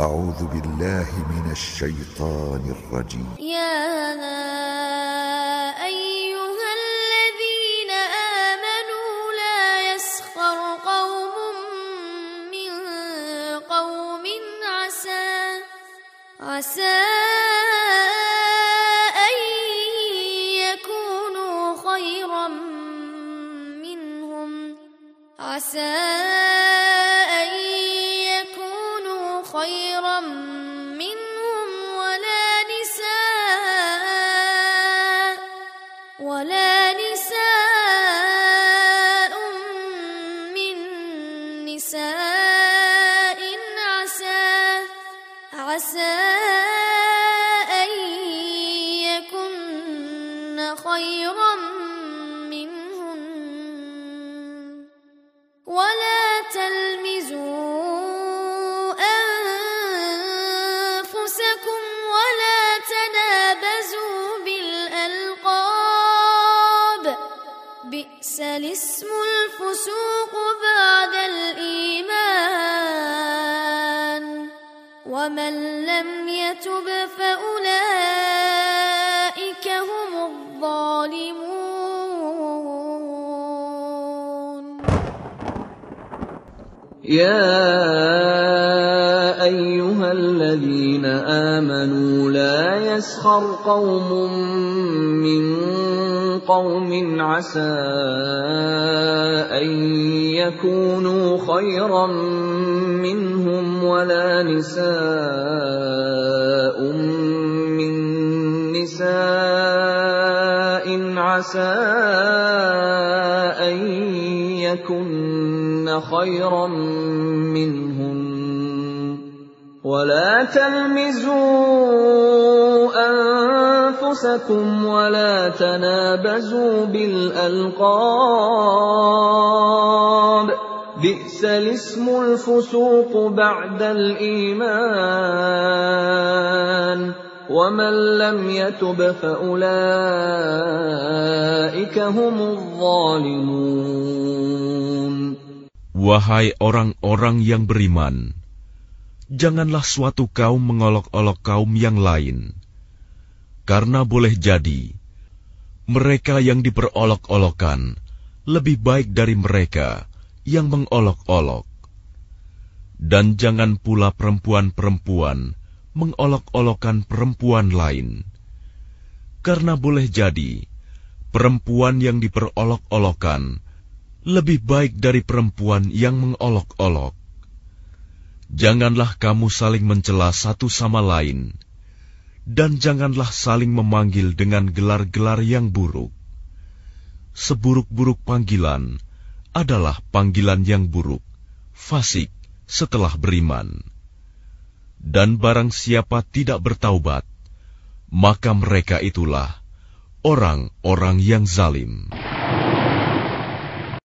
أعوذ بالله من الشيطان الرجيم. يا أيها الذين آمنوا لا يسخر قوم من قوم عسى عسى أن يكونوا عسى عسى أن يكن خيرا منهن. ولا تلمزوا أنفسكم ولا تنابزوا بالألقاب. بئس الاسم الفسوق ومن لم يتب فأولئك هم الظالمون. يا أيها الذين آمنوا لا يسخر قوم من قوم عسى أن يكونوا خيرا منهم ولا نساء من نساء عسى أن يكن خيرا منهن ولا تلمزوا أنفسكم ولا تنابزوا بالألقاب بئس الاسم الفسوق بعد الإيمان ومن لم يتب فأولئك هم الظالمون Wahai orang-orang yang beriman, janganlah suatu kaum mengolok-olok kaum yang lain, karena boleh jadi mereka yang diperolok-olokan lebih baik dari mereka yang mengolok-olok. Dan jangan pula perempuan-perempuan mengolok-olokan perempuan lain, karena boleh jadi perempuan yang diperolok-olokan lebih baik dari perempuan yang mengolok-olok. Janganlah kamu saling mencela satu sama lain, dan janganlah saling memanggil dengan gelar-gelar yang buruk. Seburuk-buruk panggilan adalah panggilan yang buruk, fasik setelah beriman. Dan barang siapa tidak bertaubat, maka mereka itulah orang-orang yang zalim.